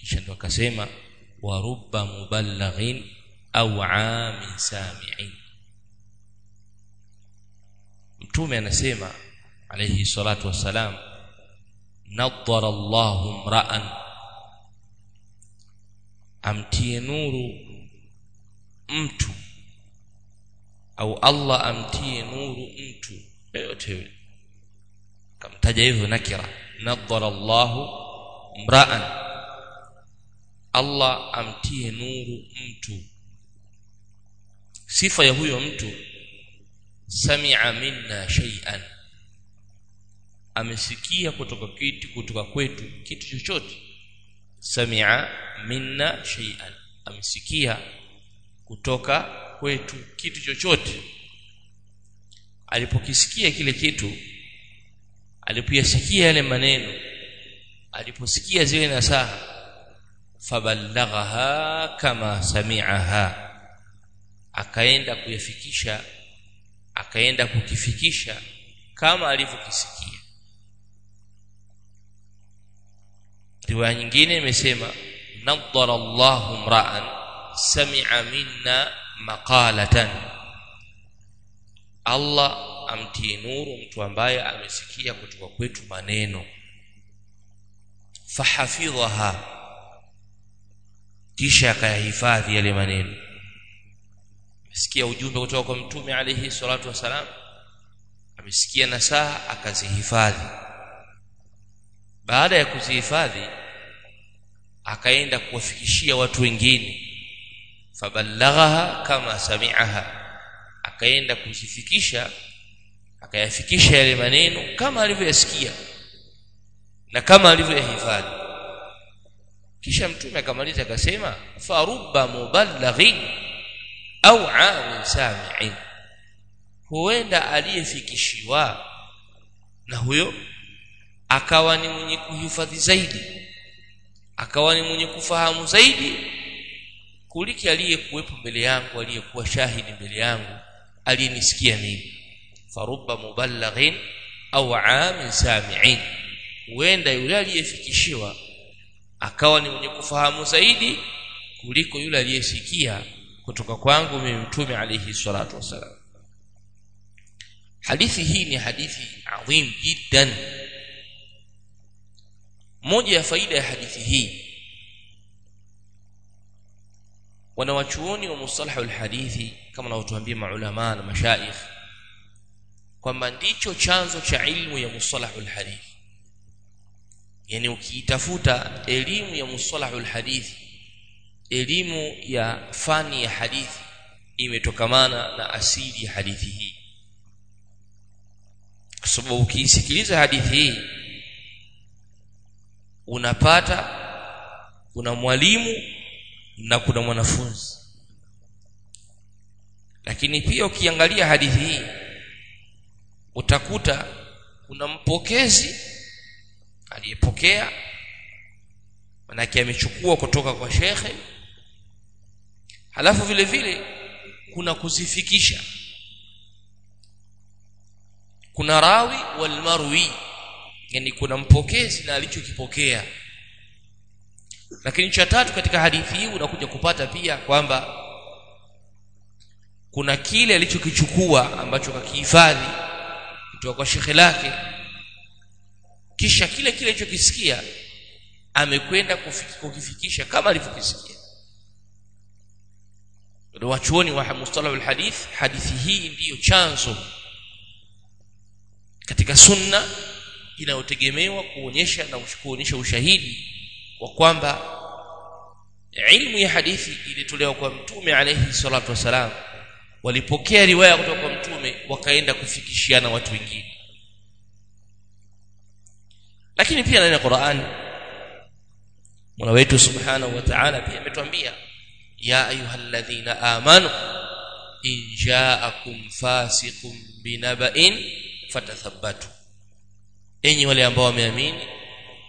kisha ndo akasema wa rubba muballighin au amin sami'in. Mtume anasema alayhi salatu wassalam nadhara Allahu mra'an amtie nuru mtu au Allah amtie nuru mtu yote kamtaja hivyo nakira nadhara Allahu mra'an Allah amtie nuru mtu. Sifa ya huyo mtu sami'a minna shay'an. Amesikia kutoka kitu kutoka kwetu kitu chochote. Sami'a minna shay'an. Amesikia kutoka kwetu kitu chochote. Alipokisikia kile kitu alipoyasikia yale maneno aliposikia zile nasaha faballaghaha kama sami'aha. Akaenda kuyafikisha akaenda kukifikisha kama alivyokisikia. Riwaya nyingine imesema nadhara Allahu mra'an sami'a minna maqalatan. Allah amtie nuru mtu ambaye amesikia kutoka kwetu maneno. Fahafidhaha kisha akayahifadhi yale maneno. Amesikia ujumbe kutoka kwa mtume alayhi salatu wasalam amesikia nasaha akazihifadhi. Baada ya kuzihifadhi akaenda kuwafikishia watu wengine. Faballaghaha kama sami'aha. Akaenda kuzifikisha akayafikisha yale maneno kama alivyoyasikia na kama alivyoyahifadhi kisha mtume akamaliza akasema farubba muballighin au amin sami'in. Huenda aliyefikishiwa na huyo akawa ni mwenye kuhifadhi zaidi akawa ni mwenye kufahamu zaidi kuliki aliyekuwepo mbele yangu aliyekuwa shahidi mbele yangu aliyenisikia mimi. Farubba muballighin au amin sami'in. Huenda yule aliyefikishiwa akawa ni mwenye kufahamu zaidi kuliko yule aliyesikia kutoka kwangu mimi mtume alayhi salatu wasalam hadithi hii ni hadithi adhim jiddan. Moja ya faida ya hadithi hii wanawachuoni wa mustalahu alhadithi kama wanavyotuambia maulama na mashaikh kwamba ndicho chanzo cha ilmu ya mustalahu alhadithi yani ukiitafuta elimu ya musalahul hadithi elimu ya fani ya hadithi imetokamana na asili ya hadithi hii. Kwa sababu ukiisikiliza hadithi hii unapata kuna mwalimu na kuna mwanafunzi. Lakini pia ukiangalia hadithi hii utakuta kuna mpokezi aliyepokea manake amechukua kutoka kwa shekhe. Halafu vile vile kuna kuzifikisha. Kuna rawi wal marwi yani kuna mpokezi na alichokipokea. Lakini cha tatu katika hadithi hii unakuja kupata pia kwamba kuna kile alichokichukua ambacho kakihifadhi kutoka kwa shekhe lake kisha kile kile alichokisikia amekwenda kukifikisha kama alivyokisikia. Wachuoni wa mustalah alhadith hadithi hii ndiyo chanzo katika sunna inayotegemewa kuonyesha na kuonyesha ushahidi wa kwamba ilmu ya hadithi ilitolewa kwa mtume alayhi salatu wasalam walipokea riwaya kutoka kwa mtume wakaenda kufikishiana watu wengine lakini pia ndani ya Qur'ani. Mola wetu Subhanahu wa Ta'ala pia ametuambia ya ayyuhalladhina amanu in ja'akum fasiqun binaba'in fatathabbatu. Enyi wale ambao wameamini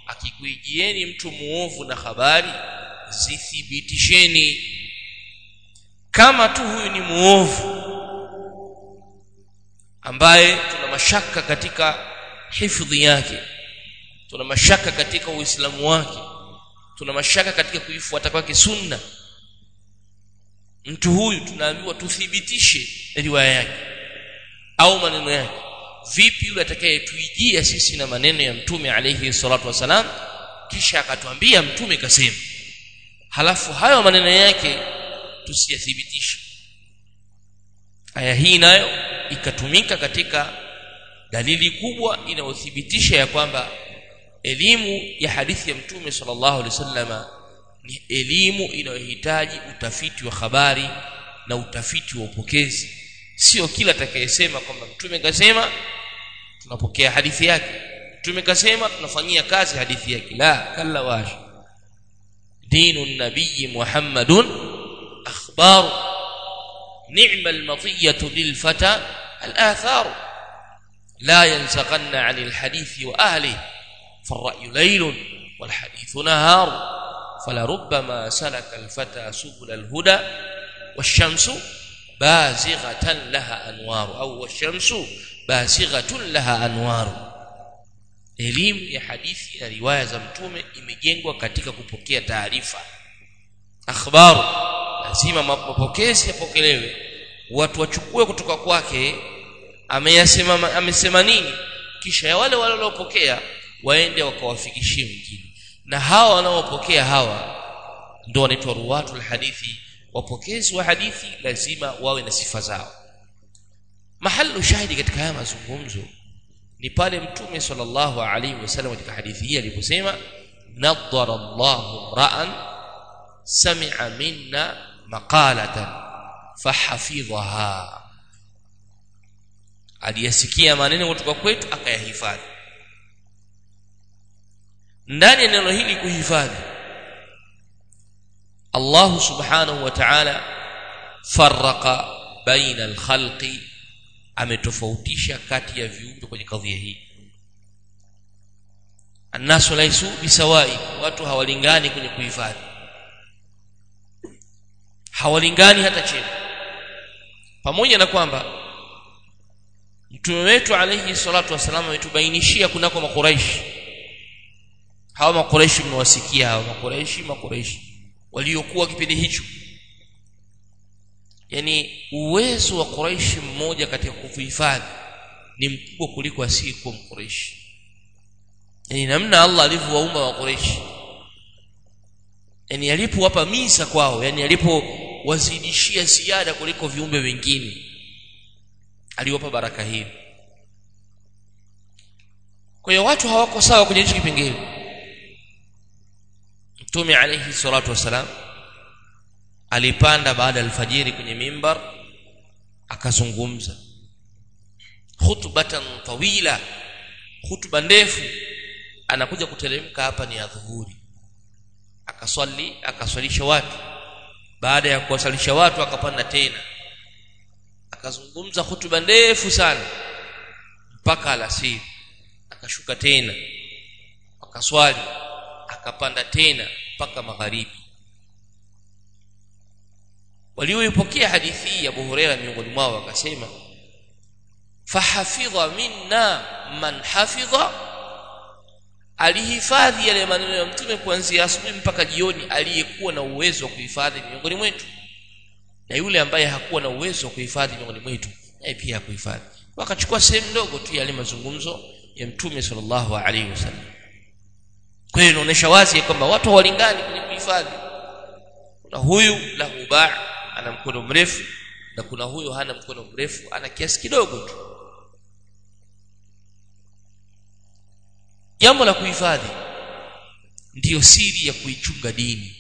akikuijieni mtu muovu na habari zithibitisheni. Kama tu huyu ni muovu ambaye tuna mashaka katika hifadhi yake tuna mashaka katika uislamu wake. Tuna mashaka katika kuifuata kwake sunna. Mtu huyu tunaambiwa tuthibitishe riwaya yake au maneno yake. Vipi yule atakayetuijia sisi na maneno ya mtume alayhi salatu wasalam kisha akatuambia mtume kasema. Halafu hayo maneno yake tusiyathibitishe. Aya hii nayo ikatumika katika dalili kubwa inayothibitisha ya kwamba elimu ya hadithi ya mtume sallallahu alaihi wasallama ni elimu inayohitaji utafiti wa habari na utafiti wa upokezi sio kila atakayesema kwamba mtume kasema tunapokea hadithi yake mtume kasema tunafanyia kazi hadithi yake la kalla wash dinu nabii muhammadun akhbaru ni'ma al-matiyatu lil-fata al-atharu لا ينسقن عن الحديث وأهله فالرأي ليل والحديث نهار فلربما سلك الفتى سبل الهدى والشمس بازغة لها أنوار أو والشمس بازغة لها أنوار elimu ya hadithi na riwaya za mtume imejengwa katika kupokea taarifa akhbaru lazima mapokezi yapokelewe watu wachukue kutoka kwake ameyasema amesema nini kisha ya wale wale waliopokea waende wakawafikishie wengine na hawa wanaopokea hawa ndio wanaitwa ruwatul hadithi. Wapokezi wa hadithi lazima wawe na sifa zao. Mahalu shahidi katika haya mazungumzo ni pale mtume sallallahu alaihi wasallam katika hadithi hii aliposema nadhara Allahu ra'an sami'a minna maqalatan fahafidhaha. Aliyasikia maneno kutoka kwetu akayahifadhi ndani ya neno hili kuhifadhi. Allah subhanahu wa ta'ala farraqa baina al-khalqi ametofautisha kati ya viumbe kwenye kadhia hii. Annasu laisu bisawai watu hawalingani kwenye kuhifadhi. Hawalingani hata chini. Pamoja na kwamba mtume wetu alayhi salatu wasallam ametubainishia kunako makuraishi hawa makureishi mmewasikia hawa makureishi makureishi waliokuwa kipindi hicho. Yani uwezo wa kureishi mmoja katika kuhifadhi ni mkubwa kuliko asiyekuwa mkureishi yani namna Allah alivyowaumba wa Quraishi yani alipowapa misa kwao yani alipowazidishia ziada kuliko viumbe wengine aliwapa baraka hii kwa hiyo watu hawako sawa kwenye hicho kipengele Mtume alayhi salatu wasalam alipanda baada alfajiri kwenye mimbar akazungumza. Khutbatan tawila khutba ndefu anakuja kuteremka hapa ni adhuhuri. Akaswali akaswalisha watu. Baada ya kuwasalisha watu akapanda tena. Akazungumza hutuba ndefu sana mpaka alasiri. Akashuka tena akaswali akapanda tena mpaka magharibi. Walioipokea hadithi hii Abu Huraira miongoni mwao wakasema fahafidha minna man hafidha. Alihifadhi yale maneno ya mtume kuanzia asubuhi mpaka jioni aliyekuwa na uwezo wa kuhifadhi miongoni mwetu. Na yule ambaye hakuwa na uwezo wa kuhifadhi miongoni mwetu naye pia hakuhifadhi. Wakachukua sehemu ndogo tu yale mazungumzo ya mtume sallallahu alaihi wasallam kwa hiyo inaonyesha wazi kwamba watu hawalingani kwenye kuhifadhi. Kuna huyu la uba ana mkono mrefu na kuna huyu hana mkono mrefu ana kiasi kidogo tu. Jambo la kuhifadhi ndiyo siri ya kuichunga dini.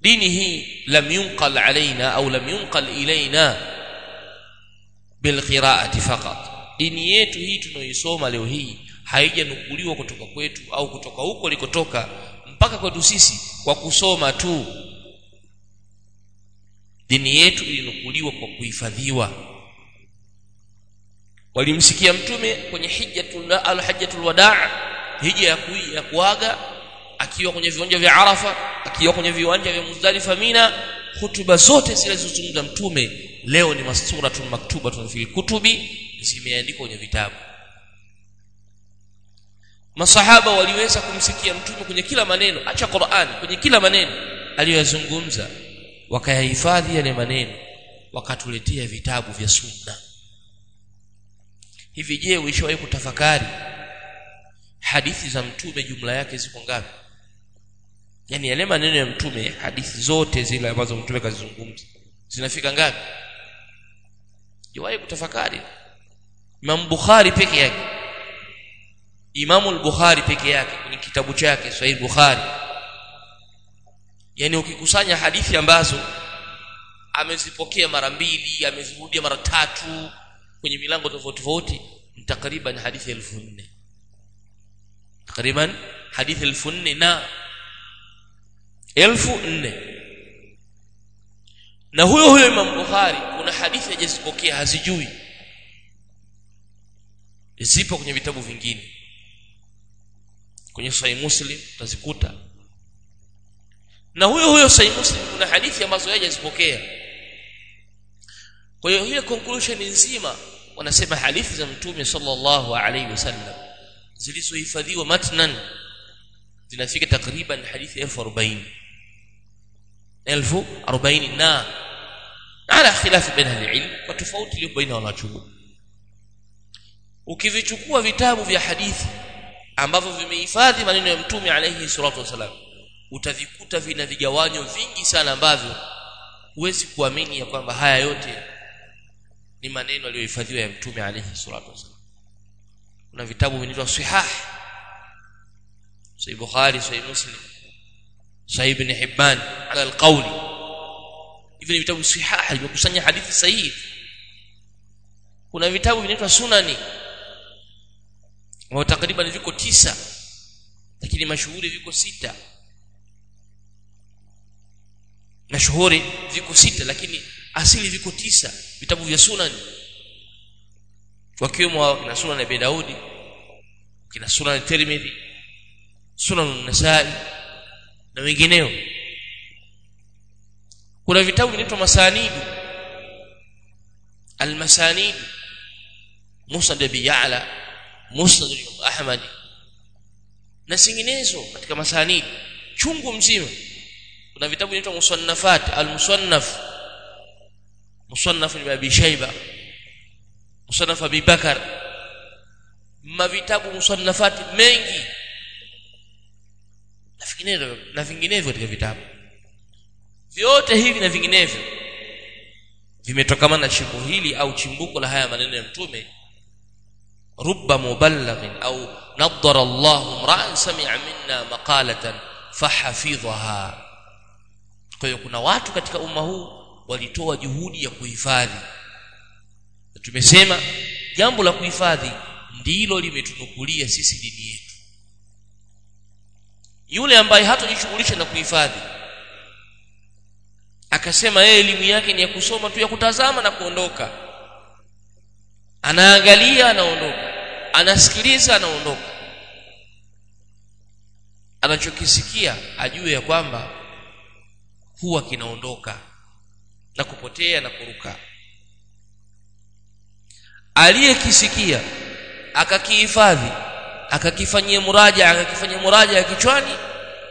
Dini hii lam yunqal alaina au lam yunqal ilaina bilqiraati faqat. Dini yetu hii tunayoisoma leo hii haijanukuliwa kutoka kwetu au kutoka huko likotoka mpaka kwetu sisi kwa kusoma tu. Dini yetu ilinukuliwa kwa kuhifadhiwa. Walimsikia mtume kwenye hijjatul al-hajjatul wadaa hija ya, ya kuaga akiwa kwenye viwanja vya Arafa akiwa kwenye viwanja vya Muzdalifa Mina. Hutuba zote zile zilizozungumza mtume leo ni masuratun maktubatun fil kutubi zimeandikwa kwenye vitabu masahaba waliweza kumsikia mtume kwenye kila maneno acha Qur'an kwenye kila maneno. Aliyozungumza wakayahifadhi yale maneno wakatuletea vitabu vya sunna. Hivi je uishawahi kutafakari hadithi za mtume jumla yake ziko ngapi? Yani yale maneno ya mtume hadithi zote zile ambazo mtume kazizungumza zinafika ngapi? Jiwahi kutafakari? Imam Bukhari peke yake Imam al-Bukhari peke yake kwenye kitabu chake Sahih Bukhari. Yani ukikusanya hadithi ambazo amezipokea mara mbili amezirudia mara tatu kwenye milango tofauti tofauti takriban hadithi 1400 takriban hadithi elfu nne na 1400 na huyo huyo Imam Bukhari kuna hadithi hajazipokea hazijui. Zipo kwenye vitabu vingine kwenye sahihi Muslim utazikuta. Na huyo huyo sahihi Muslim kuna hadithi ambazo hajazipokea. Kwa hiyo hiyo conclusion nzima wanasema hadithi za mtume sallallahu alaihi wasallam zilizohifadhiwa matnan zinafika takriban hadithi 1040 1040 na ala khilaf baina al-ilm tofauti iliyo baina wanachuoni ukivichukua vitabu vya hadithi ambavyo vimehifadhi maneno ya mtume alayhi salatu wasalam. Utavikuta vina vigawanyo vingi sana ambavyo huwezi kuamini ya kwamba haya yote ni maneno aliyohifadhiwa ya mtume alayhi salatu wasalam. Kuna vitabu vinaitwa sihah sahih bukhari sahih muslim sahih ibn hibban ala alqawli hivi ni vitabu sihah vimekusanya hadithi sahihi. Kuna vitabu vinaitwa sunani ambao takriban viko tisa lakini mashuhuri viko sita. Mashuhuri viko sita lakini asili viko tisa. Vitabu vya sunani wakiwemo kina sunan ya Daudi kina sunan Tirmidhi sunan Nasai na wengineo. Kuna vitabu vinaitwa masanidu almasanid musnad bi ya'la musnad ahmad. Na singinezo katika masanid chungu mzima. Kuna vitabu vinaitwa musannafat al-musannaf. Musannaf ibn abi shayba. Musannaf abi bakar. Mavitabu musannafat mengi. Na vinginevyo na vinginevyo katika vitabu. Vyote hivi na vinginevyo vimetokana na chimbo hili au chimbuko la haya maneno ya mtume rubba muballighin au nadhara Allahu mra'an sami'a minna maqalatan fahafidhaha kwa hiyo kuna watu katika umma huu walitoa juhudi ya kuhifadhi. Tumesema jambo la kuhifadhi ndilo limetunukulia sisi dini yetu. Yule ambaye hatojishughulisha na kuhifadhi akasema yeye elimu yake ni ya kusoma tu ya kutazama na kuondoka. Anaangalia anaondoka anasikiliza anaondoka. Anachokisikia ajue ya kwamba huwa kinaondoka na kupotea na kuruka. Aliyekisikia akakihifadhi akakifanyia muraja akakifanyia muraja ya kichwani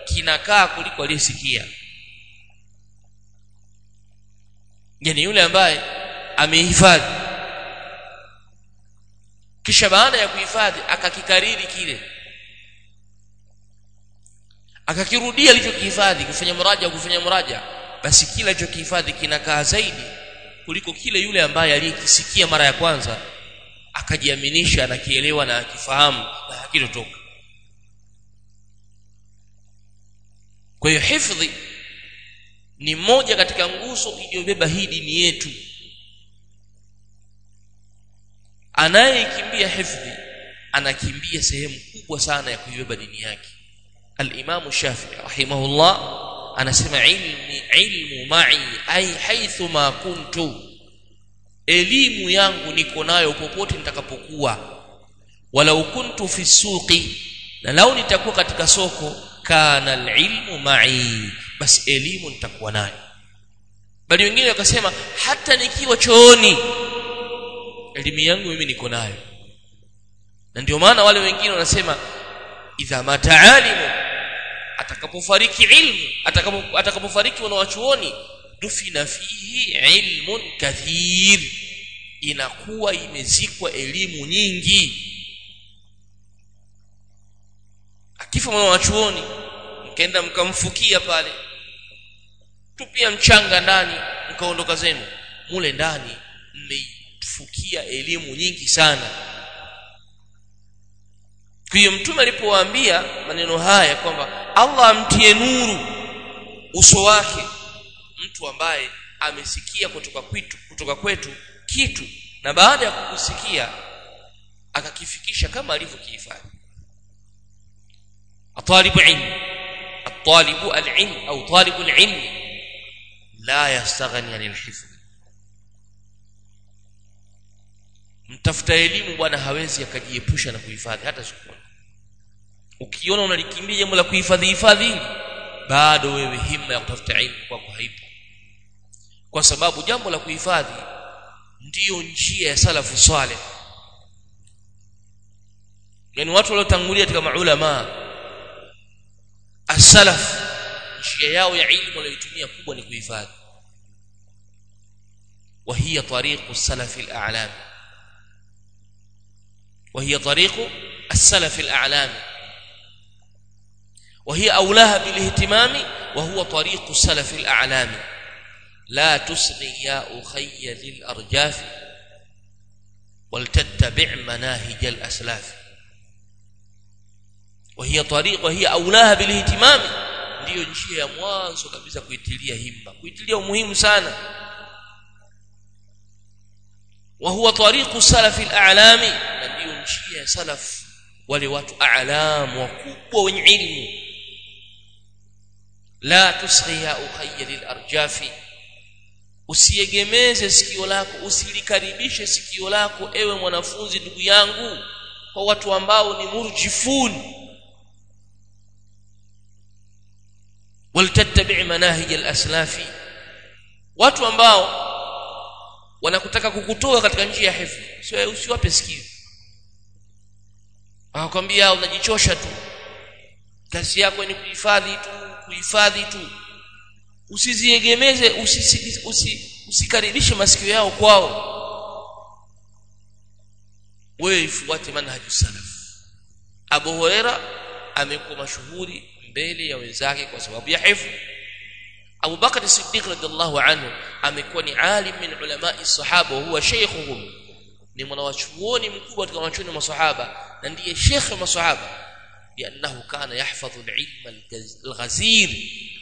kinakaa kuliko aliyesikia. Yani yule ambaye amehifadhi kisha baada ya kuhifadhi akakikariri kile. Akakirudia alichokihifadhi kufanya muraja kufanya muraja. Basi kila alichokihifadhi kinakaa zaidi kuliko kile yule ambaye aliyekisikia mara ya kwanza akajiaminisha anakielewa na akifahamu na hakitotoka. Kwa hiyo hifadhi ni moja katika nguzo iliyobeba hii dini yetu anayekimbia hifdhi anakimbia sehemu kubwa sana ya kuibeba dini yake. al-Imam Shafi'i rahimahullah anasema ilmi ilmu ma'i ai haithu ma kuntu. Elimu yangu niko nayo popote nitakapokuwa. Walau kuntu fi suqi na lau nitakuwa katika soko kana al-ilmu ma'i. Basi elimu nitakuwa nayo. Bali wengine wakasema hata nikiwa chooni elimu yangu mimi niko nayo. Na ndio maana wale wengine wanasema idha mata alimu atakapofariki ilmu atakapo atakapofariki wanawachuoni dufina fihi ilmun kathir. Inakuwa imezikwa elimu nyingi. Akifa mwanawachuoni mkaenda mkamfukia pale tupia mchanga ndani mkaondoka zenu. Mule ndani mmeifukia elimu nyingi sana. Kwa mtume alipowaambia maneno haya kwamba Allah amtie nuru uso wake mtu ambaye amesikia kutoka kwetu kutoka kwetu kitu na baada ya kukusikia akakifikisha kama alivyokiifanya. Atalibu ilm atalibu alilm au talibu alilm la yastaghni anil mtafuta elimu bwana hawezi akajiepusha na kuhifadhi hata siku moja. Ukiona unalikimbia jambo la kuhifadhi hifadhi. Bado wewe himma ya kutafuta elimu kwako haipo. Kwa sababu jambo la kuhifadhi ndiyo njia ya salafu saleh. Yani watu waliotangulia katika maulama asalaf njia yao ya ilmu waliyotumia kubwa ni kuhifadhi. Wa hiya tariqu salafi al-a'lam وهي طريق السلف الأعلام. وهي أولاها بالاهتمام وهو طريق السلف الأعلام. لا تصغي يا أخي للأرجاف ولتتبع مناهج الأسلاف. وهي طريق وهي أولاها بالاهتمام. ndiyo njia ya mwanzo kabisa kuitilia himma kuitilia umuhimu sana. وهو طريق سلف الأعلام. Ndiyo njia ya salaf wale watu aalam wakubwa wenye ilmu. La tusghi ya ukhayya lil usiegemeze sikio lako usilikaribishe sikio lako ewe mwanafunzi ndugu yangu kwa watu ambao ni murjifun. Waltattabi manahij al-aslafi watu ambao wanakutaka kukutoa katika njia ya hifdhi sio usiwape sikio akakwambia unajichosha tu. Kasi yako ni kuhifadhi tu kuhifadhi tu. Usiziegemeze usisi, usi, usikaribishe masikio yao kwao. Wewe ifuate manhaji salaf. Abu Huraira amekuwa mashuhuri mbele ya wenzake kwa sababu ya hifu Abu Bakar Siddiq radhiallahu anhu amekuwa ni alim min ulamai sahaba huwa sheikhuhum ni mwanawachuoni mkubwa katika wanachuoni wa masahaba na ndiye sheikh wa masahaba liannahu kana yahfadhu alilma alghazir.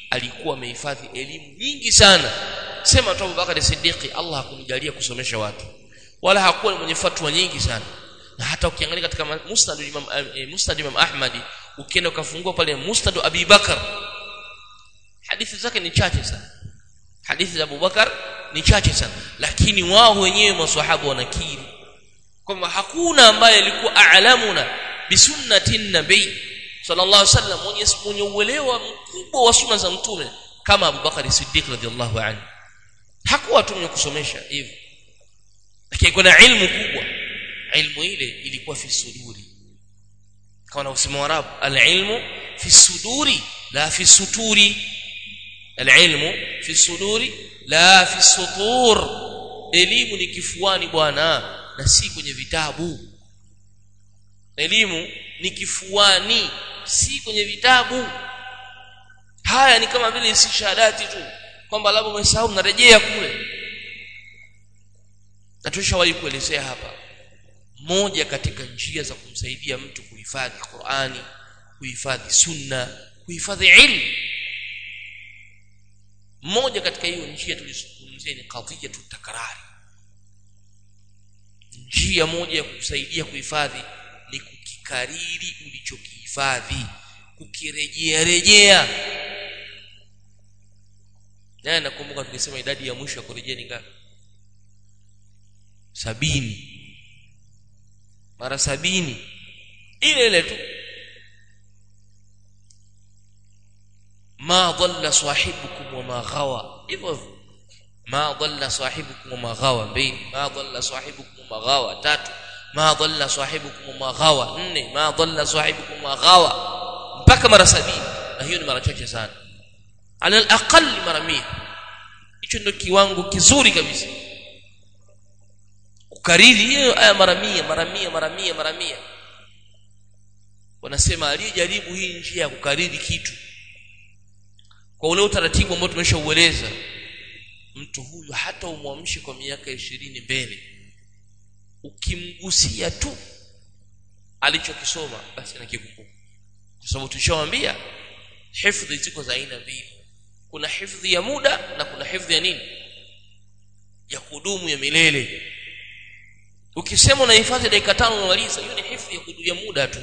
Alikuwa amehifadhi elimu nyingi sana. Sema tu Abubakar Siddiq Allah hakumjalia kusomesha watu wala hakuwa mwenye fatwa nyingi sana. Na hata ukiangalia katika musnad Imam eh, Imam Ahmad ukienda ukafungua pale musnad Abi Bakar hadithi zake ni chache sana. Hadithi za Abubakar ni chache sana. Lakini wao wenyewe maswahaba wanakiri kwamba hakuna ambaye alikuwa aalamuna bisunnati nabii sallallahu alaihi wasallam mwenye uelewa mkubwa wa sunna za mtume kama Abu Siddiq radhiallahu anhu. Hakuwa tu mwenye kusomesha hivyo lakini kuna ilmu kubwa. Ilmu ile ilikuwa fi suduri kama wanasema Waarabu al-ilmu fi suduri la fi suturi. Al-ilmu fi suduri la fi sutur. Elimu ni kifuani bwana na si kwenye vitabu. Elimu ni kifuani si kwenye vitabu. Haya ni kama vile si shahadati tu kwamba labda umesahau mnarejea kule. Na tushawahi kuelezea hapa moja katika njia za kumsaidia mtu kuhifadhi Qur'ani kuhifadhi sunna kuhifadhi ilmu. Moja katika hiyo njia tulizungumzia ni kadhia takrari njia moja ya kusaidia kuhifadhi ni kukikariri ulichokihifadhi kukirejea rejea. Naye nakumbuka tukisema idadi ya mwisho ya kurejea ni ngapi? Sabini. Mara sabini. Ile ile tu. Ma dhalla sahibukum wa ma ghawa. Hivyo ma dhalla sahibukum maghawa mbili. Ma dhalla sahibukum maghawa tatu. Ma dhalla sahibukum maghawa nne. Ma dhalla sahibukum maghawa mpaka mara sabini. Na hiyo ni mara chache sana. Ala alaqal mara mia. Hicho ndio kiwango kizuri kabisa. Kukariri hiyo aya mara mia mara mia mara mia mara mia. Wanasema aliyejaribu hii njia ya kukariri kitu kwa ule utaratibu ambao tumeshaueleza mtu huyu hata umwamshi kwa miaka ishirini mbele ukimgusia tu alichokisoma basi anakikumbuka. Kwa sababu tulishawambia hifdhi ziko za aina mbili. Kuna hifdhi ya muda na kuna hifdhi ya nini? Ya kudumu ya milele. Ukisema unahifadhi dakika tano unamaliza hiyo ni hifdhi ya kudumu ya muda tu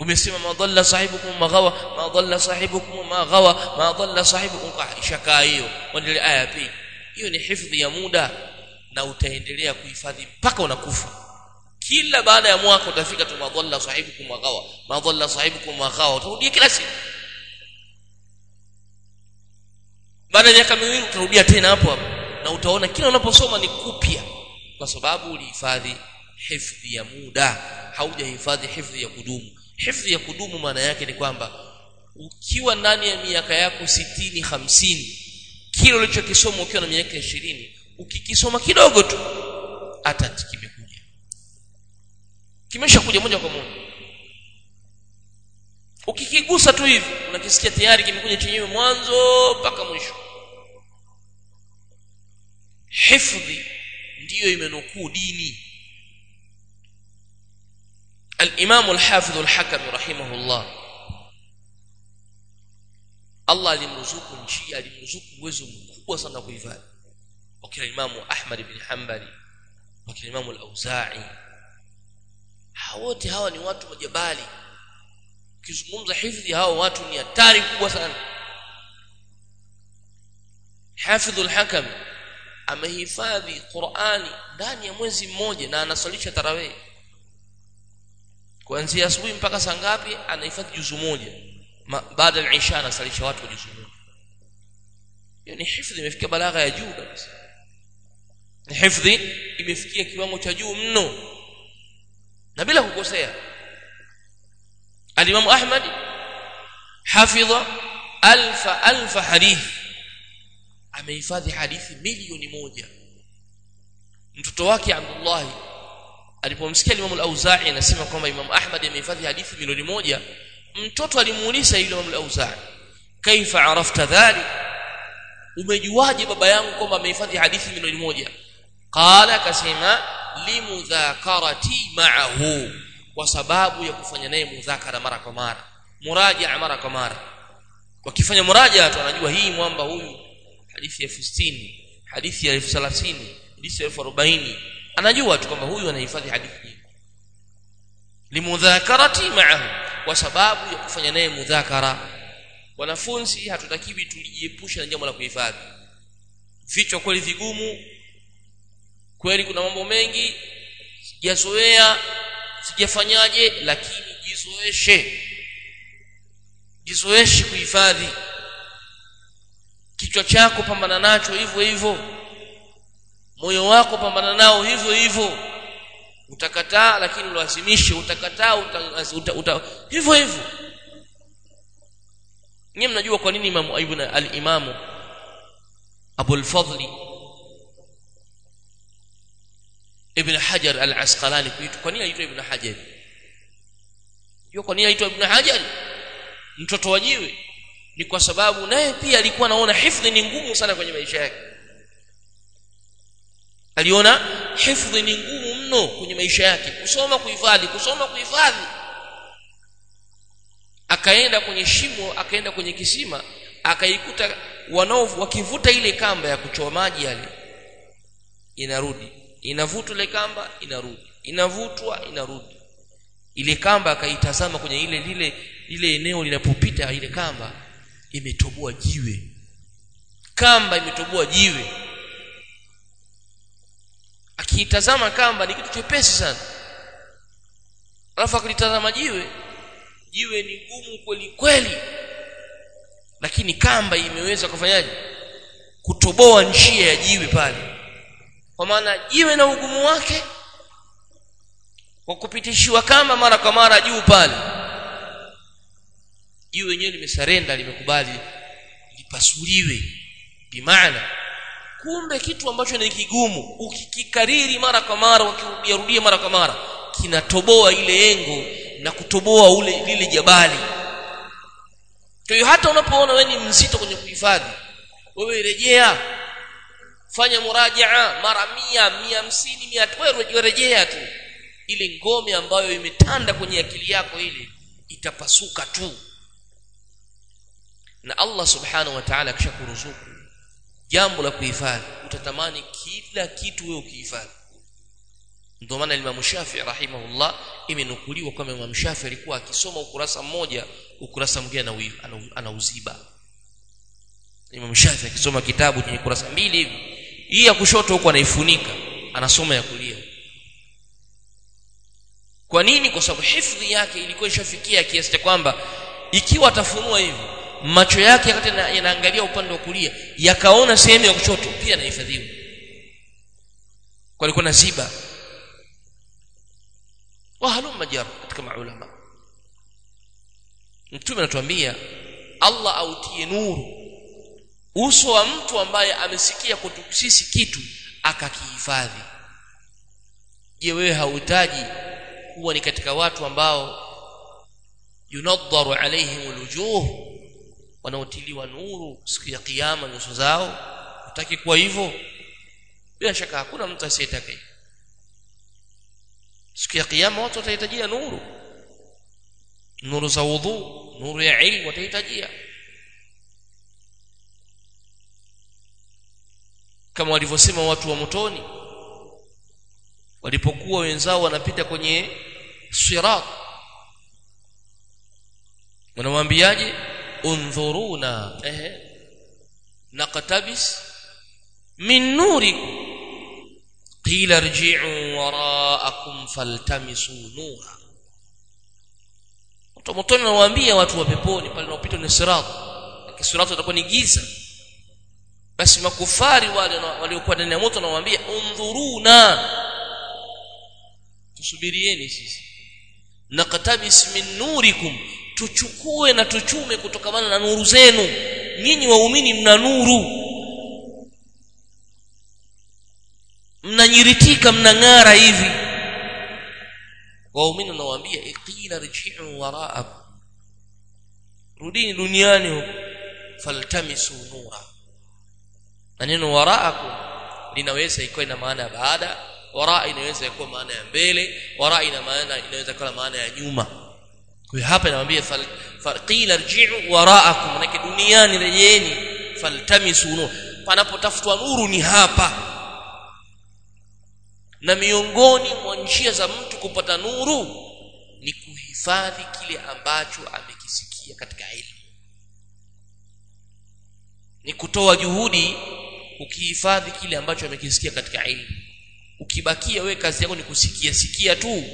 umesema ma dhalla sahibukum maghawa ghawa ma dhalla sahibukum maghawa sahibukum. Shakaa hiyo ndio aya pia hiyo ni hifdhi ya muda na utaendelea kuhifadhi mpaka unakufa. Kila baada ya mwaka utafika tu ma dhalla sahibukum maghawa sahibukum maghawa utarudia kila siku. Baada ya miaka miwili utarudia tena hapo hapo na utaona kila unaposoma ni kupya kwa sababu ulihifadhi hifadhi ya muda. Haujahifadhi hifdhi ya kudumu hifdhi ya kudumu maana yake ni kwamba ukiwa ndani ya miaka yako sitini hamsini kile ulichokisoma ukiwa na miaka ishirini ukikisoma kidogo tu hata kimekuja. Kimeshakuja moja kwa moja. Ukikigusa tu hivi unakisikia tayari kimekuja chenyewe mwanzo mpaka mwisho. Hifdhi ndiyo imenukuu dini الإمام الحافظ الحكم رحمه الله Allah alimruzuku njia alimruzuku uwezo mkubwa sana kuhifadhi wakina Imamu Ahmad ibn Hanbali wakina Imamu al-Auza'i wote hawa ni watu majabali ukizungumza hifdhi hawa watu ni hatari kubwa sana Hafidh al-Hakam amehifadhi Qur'ani ndani ya mwezi mmoja na anasalisha tarawih kuanzia asubuhi mpaka saa ngapi? Anahifadhi juzu moja. Baada ya isha anasalisha watu juzu moja. Hiyo ni hifdhi imefikia balagha ya juu kabisa. Ni hifdhi imefikia kiwango cha juu mno. Na bila kukosea alimamu ahmad hafidha alfa alfa hadithi. Amehifadhi hadithi milioni moja. Mtoto wake abdullahi alipomsikia Imam al-Auza'i anasema kwamba Imam Ahmad amehifadhi hadithi milioni moja mtoto alimuuliza yule Imam al-Auza'i kaifa arafta dhalik? Umejuaje baba yangu kwamba amehifadhi hadithi milioni moja? Qala akasema limudhakarati ma'ahu kwa sababu ya kufanya naye mudhakara mara kwa mara muraja mara kwa mara. Wakifanya muraja tu anajua hii mwamba huyu hadithi ya 60 hadithi ya 30 hadithi ya 40 anajua tu kwamba huyu anahifadhi hadithi limudhakarati ma'ahu kwa sababu ya kufanya naye mudhakara. Wanafunzi hatutakiwi tulijiepusha na jambo la kuhifadhi. Vichwa kweli vigumu kweli kuna mambo mengi sijazoea sijafanyaje lakini jizoeshe. Jizoeshe kuhifadhi. Kichwa chako pambana nacho hivyo hivyo moyo wako pambana nao hivyo hivyo. Utakataa lakini ulazimishe utakataa uta, uta, hivyo hivyo. Nyinyi mnajua kwa nini Imam Ibn al-Imam Abu al-Fadl Ibn Hajar al-Asqalani kwa nini aitwa Ibn Hajar? Jua kwa nini aitwa Ibn Hajar? Mtoto wajiwe ni kwa sababu naye pia alikuwa anaona hifdhi ni ngumu sana kwenye maisha yake aliona hifdhi ni ngumu mno kwenye maisha yake. Kusoma kuhifadhi kusoma kuhifadhi. Akaenda kwenye shimo akaenda kwenye kisima akaikuta wanaovu wakivuta ile kamba ya kuchoa maji yale inarudi. Inavutwa ile kamba inarudi. Inavutwa inarudi. Ile kamba akaitazama kwenye ile lile lile eneo linapopita ile kamba imetoboa jiwe. Kamba imetoboa jiwe akiitazama kamba ni kitu chepesi sana. Alafu akilitazama jiwe jiwe ni gumu kweli kweli. Lakini kamba imeweza kufanyaje? Kutoboa njia ya jiwe pale. Kwa maana jiwe na ugumu wake kwa kupitishiwa kamba mara kwa mara juu pale. Jiwe wenyewe limesarenda limekubali lipasuliwe. Bimaana kumbe kitu ambacho ni kigumu ukikikariri mara kwa mara ukirudia mara kwa mara kinatoboa ile engo na kutoboa ule lile jabali. Kwa hiyo hata unapoona wewe ni mzito kwenye kuhifadhi wewe rejea fanya murajaa mara mia mia hamsini mia wewe rejea tu. Ile ngome ambayo imetanda kwenye akili yako ile itapasuka tu. Na Allah subhanahu wa ta'ala akishakuruzuku jambo la kuhifadhi. Utatamani kila kitu wewe ukihifadhi. Ndio maana Imam Shafi rahimahullah imenukuliwa kwamba Imam Shafi alikuwa akisoma ukurasa mmoja ukurasa mwingine anauziba Imam Shafi akisoma kitabu chenye kurasa mbili hivi hii ya kushoto huko anaifunika anasoma ya kulia. Kwa nini? Kwa sababu hifadhi yake ilikuwa ishafikia kiasi cha kwamba ikiwa atafunua hivi macho yake wakati yanaangalia upande wa kulia yakaona sehemu ya kushoto pia anahifadhiwa. Kwa na ziba. Wa halumma katika maulama. Mtume anatuambia Allah autie nuru. Uso wa mtu ambaye amesikia kutukusisi kitu akakihifadhi. Je wewe hauhitaji kuwa ni katika watu ambao yunadharu alaihim alwujuh wanaotiliwa nuru siku ya kiyama nyuso zao. Utaki kuwa hivyo. Bila shaka hakuna mtu asiyetaka siku ya kiyama watu watahitajia nuru. Nuru za wudhu nuru ya ilmu watahitajia kama walivyosema watu wa motoni walipokuwa wenzao wanapita kwenye sirat wanamwambiaje undhuruna ehe naqtabis min nurikum qila irji'u wara'akum faltamisu nura motoni wanawaambia watu wa peponi pale wanapita ni sirat kisiratu itakuwa ni giza basi makufari wale waliokuwa ndani ya moto wanawaambia undhuruna tusubirieni sisi naqtabis min nurikum tuchukue na tuchume kutokamana na nuru zenu. Nyinyi waumini mna nuru. Mnanyiritika mnang'ara hivi. Waumini wanawaambia qila rji'u wara'akum. Rudini duniani huko. Faltamisu nura. Na neno waraakum linaweza ikawa ina maana ya baada. Waraa inaweza ikuwa maana ya mbele. Waraa ina maana inaweza kuwa maana ya nyuma kwa hapa inamwambia qila rji'u waraakum. Manake duniani rejeeni faltamisu nur panapotafutwa nuru ni hapa. Na miongoni mwa njia za mtu kupata nuru ni kuhifadhi kile ambacho amekisikia katika elimu ni kutoa juhudi ukihifadhi kile ambacho amekisikia katika ilmu. Ukibakia we kazi yako ni kusikia sikia tu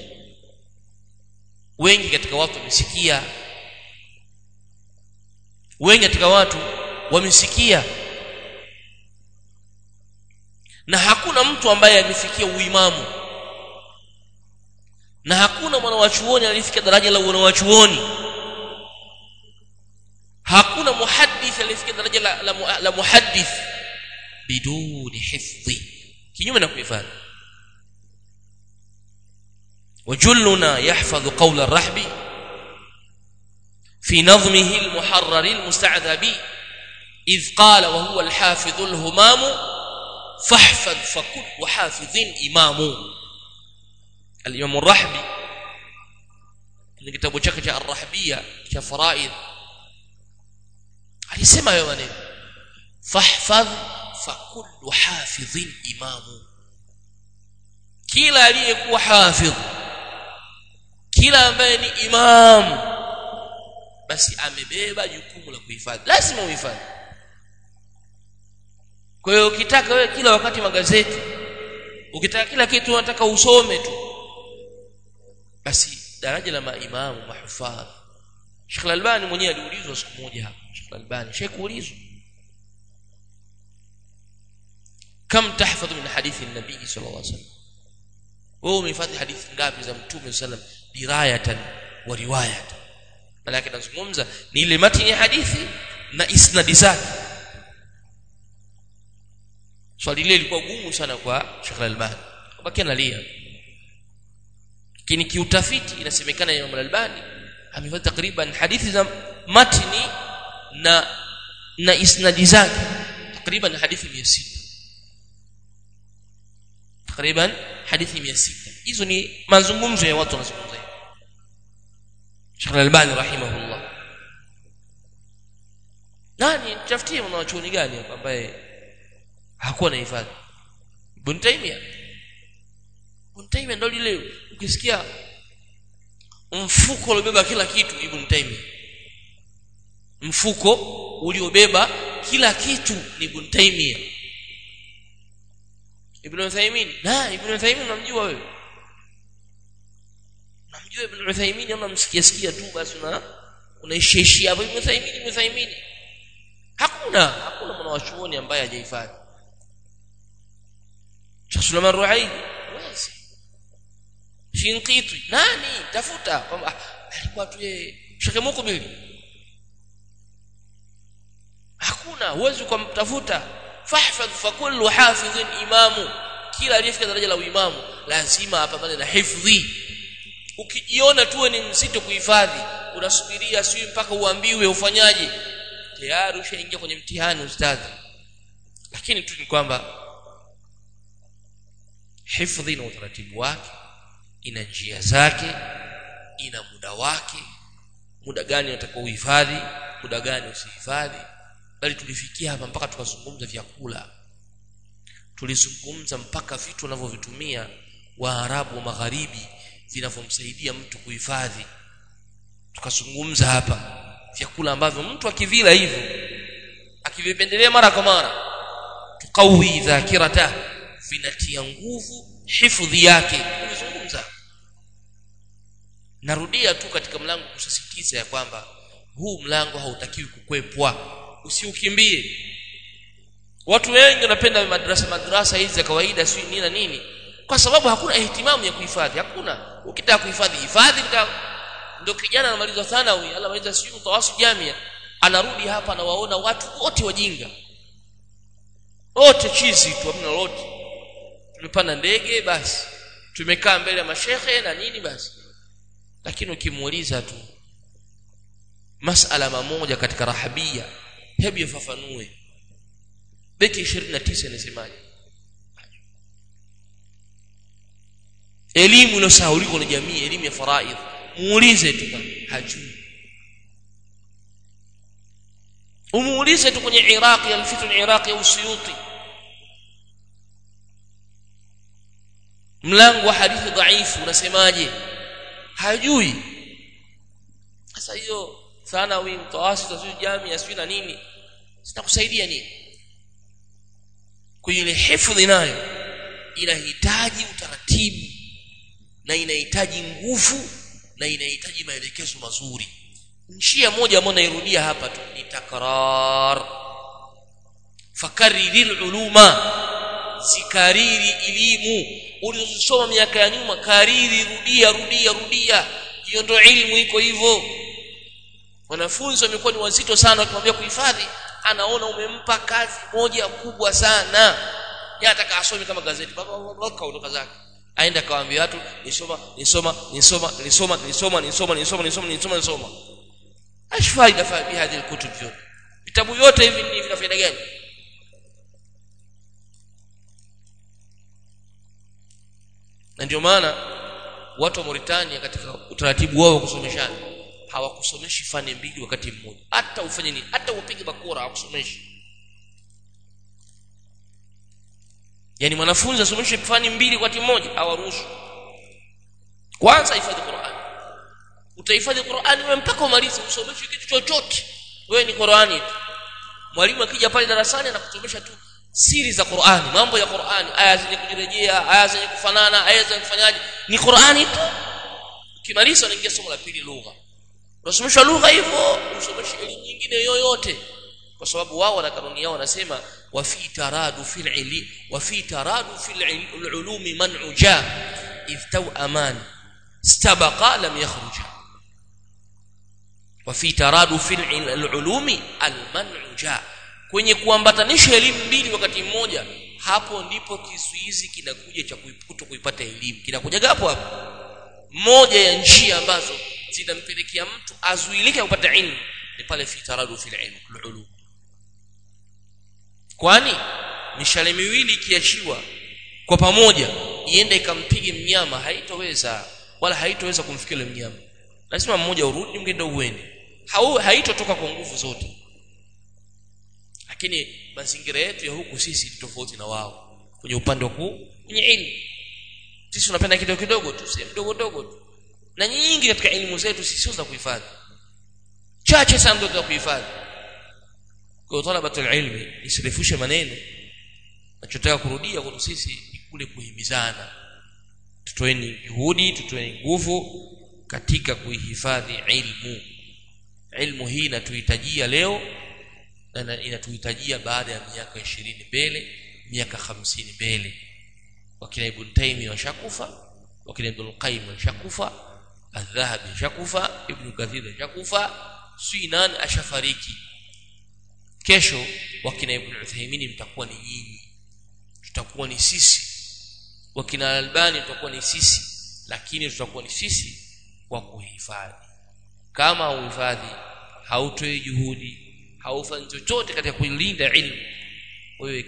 wengi katika watu wamesikia wengi katika watu wamesikia na hakuna mtu ambaye amefikia uimamu. Na hakuna mwanawachuoni aliyefikia daraja la wanawachuoni. Hakuna muhaddith aliyefikia daraja la, la, la muhaddith. Biduni hifdhi. Kinyume na kuhifadhi وجلنا يحفظ قول الرحب في نظمه المحرر المستعذب إذ قال وهو الحافظ الهمام فاحفظ فكل حافظ إمام. الإمام الرحبي كتابه شكل الرحبية كفرائض علي سما فاحفظ فكل حافظ إمام. كيل عليك وحافظ. Kila ambaye ni imam basi amebeba jukumu la kuhifadhi. Lazima uhifadhi. Kwa hiyo ukitaka wewe kila wakati magazeti ukitaka kila kitu unataka usome tu basi daraja la maimamu mahufadh. Sheikh Al-Albani mwenyewe aliulizwa siku moja hapa. Sheikh Al-Albani Sheikh ulizwa kam tahfadhu min hadithi an-nabii sallallahu alaihi wasallam? Wewe umehifadhi hadithi ngapi za mtume sallallahu sallam dirayatan wa riwayatan yake nazungumza ni ile matini ya hadithi na isnadi zake. Swali lile lilikuwa gumu sana kwa Sheikh Al-Albani. Kabaki analia. Lakini kiutafiti inasemekana Imam Al-Albani amefanya takriban hadithi za matini na na isnadi zake. Takriban hadithi 600 takriban hadithi 600 hizo ni mazungumzo ya watu wanazungumza Sheikh Al-Albani rahimahullah. Nani tafutie mwanachuoni gani hapa ambaye hakuwa na hifadhi? Ibn Taymiyyah. Ibn Taymiyyah ndio lile ukisikia mfuko uliobeba kila kitu Ibn Taymiyyah. Mfuko uliobeba kila kitu ni Ibn Taymiyyah. Ibn Uthaymeen na Ibn Uthaymeen unamjua wewe unamjua Ibn Uthaymeen ama msikia sikia tu basi una unaishiishia hapo. Ibn Uthaymeen Ibn Uthaymeen hakuna hakuna mwanachuoni ambaye hajaifanya Sheikh Sulaiman Ruhaili wezi. Shinqiti nani? Tafuta. Kwamba alikuwa tu yeye. Sheikh Mukbil. Hakuna. Huwezi kumtafuta fahfadh fa kullu hafidhin imamu. Kila aliyefika daraja la uimamu lazima apambane na hifdhi ukijiona tuwe ni mzito kuhifadhi unasubiria sio mpaka uambiwe ufanyaje. Tayari ushaingia kwenye mtihani ustadhi. Lakini tu ni kwamba hifdhi na utaratibu wake ina njia zake ina muda wake. Muda gani unatakiwa uhifadhi muda gani usihifadhi. Bali tulifikia hapa mpaka tukazungumza vyakula. Tulizungumza mpaka vitu wanavyovitumia waarabu wa magharibi vinavyomsaidia mtu kuhifadhi. Tukazungumza hapa vyakula ambavyo mtu akivila hivyo akivipendelea mara kwa mara tukawi dhakirata vinatia nguvu hifadhi yake. Tulizungumza narudia tu katika mlango kusisitiza ya kwamba huu mlango hautakiwi kukwepwa. Usiukimbie. Watu wengi wanapenda madrasa madrasa hizi za kawaida si nini na nini kwa sababu hakuna ehtimamu ya kuhifadhi. Hakuna. Ukitaka kuhifadhi hifadhi. Ndio kijana anamaliza thanawi anamaliza siyo mtawasu jamia. Anarudi hapa anawaona watu wote wajinga. Wote chizi tu amna lolote. Tumepanda ndege basi. Tumekaa mbele ya mashehe na nini basi. Lakini ukimuuliza tu masala mamoja katika rahabia hebu yafafanue. Beti 29 inasemaje elimu iliyosahaulika na jamii elimu ya faraidh. Muulize tu hajui. Umuulize tu kwenye Iraq alfitu Iraqi au Suyuti mlango wa hadithi dhaifu unasemaje? Hajui. Sasa hiyo sana wi mtawasita sio jamii sio na nini sitakusaidia nini? Kwa ile hifadhi nayo inahitaji utaratibu na inahitaji nguvu na inahitaji maelekezo mazuri. Njia moja ambayo nairudia hapa tu ni takrar. Fakariril uluma zikariri elimu ulizosoma miaka ya nyuma kariri rudia rudia rudia. Hiyo ndio ilmu iko hivyo. Wanafunzi wamekuwa ni wazito sana wakimwambia kuhifadhi anaona umempa kazi moja kubwa sana. Yeye ataka asome kama gazeti. Kaondoka zake aenda akawaambia watu nisoma nisoma nisoma nisoma nisoma nisoma nisoma nisoma nisoma nisoma. Ashfaida fa bi hadhihi alkutub yote vitabu yote hivi ni vina faida gani? Na ndio maana watu wa Mauritania katika utaratibu wao wa kusomeshana hawakusomeshi fani mbili wakati mmoja. Hata ufanye nini? Hata upige bakora hawakusomeshi. Yani mwanafunzi asomeshe fani mbili kwa kimoja hawaruhusu. Kwanza hifadhi Qur'an. Utahifadhi Qur'an wewe mpaka umalize usomeshe kitu chochote. Wewe ni Qur'ani tu. Mwalimu akija pale darasani anakusomesha tu siri za Qur'ani mambo ya Qur'ani. Aya zenye kujirejea aya zenye kufanana aya zenye kufanyaje. Ni Qur'ani tu. Ukimaliza unaingia somo la pili lugha. Unasomeshwa lugha hivyo usomeshe elimu nyingine yoyote kwa sababu wao na kanuni yao wanasema wa fi taradu fil ili wa fi taradu fil ulumi man'u uja idh taw aman istabaqa lam yakhruja. Wa fi taradu fil ulumi almanu uja kwenye kuambatanisha elimu mbili wakati mmoja hapo ndipo kizuizi kinakuja cha kuiputo kuipata elimu. Kinakuja hapo hapo. Moja ya njia ambazo zinampelekea mtu azuilike kupata ilmu ni pale fi taradu fil ulum kwani mishale miwili ikiachiwa kwa pamoja iende ikampige mnyama haitoweza wala haitoweza kumfikia yule mnyama. Lazima mmoja urudi mwingine uende haitotoka kwa nguvu zote. Lakini mazingira yetu ya huku sisi ni tofauti na wao. Kwenye upande huu kwenye ilmu. Sisi tunapenda kidogo kidogo tu sehemu dogo dogo tu. Na nyingi katika elimu zetu sisi sio za kuhifadhi. Chache sana ndio za kuhifadhi kwa talabatul ilmi isirefushe maneno. Nachotaka kurudia kwa sisi kule kuhimizana. Tutoeni juhudi tutoeni nguvu katika kuihifadhi ilmu. Ilmu hii inatuhitajia leo na inatuhitajia baada ya miaka ishirini mbele miaka hamsini mbele. Wakina ibn taimi washakufa wakina ibn qayyim washakufa adhahabi washakufa ibn kathir washakufa. Suinan ashafariki kesho wakina ibn uthaymeen mtakuwa ni nyinyi. Tutakuwa ni sisi. Wakina albani tutakuwa ni sisi. Lakini tutakuwa ni sisi kwa kuhifadhi. Kama uhifadhi hautoi juhudi haufanyi chochote katika kuilinda ilmu wewe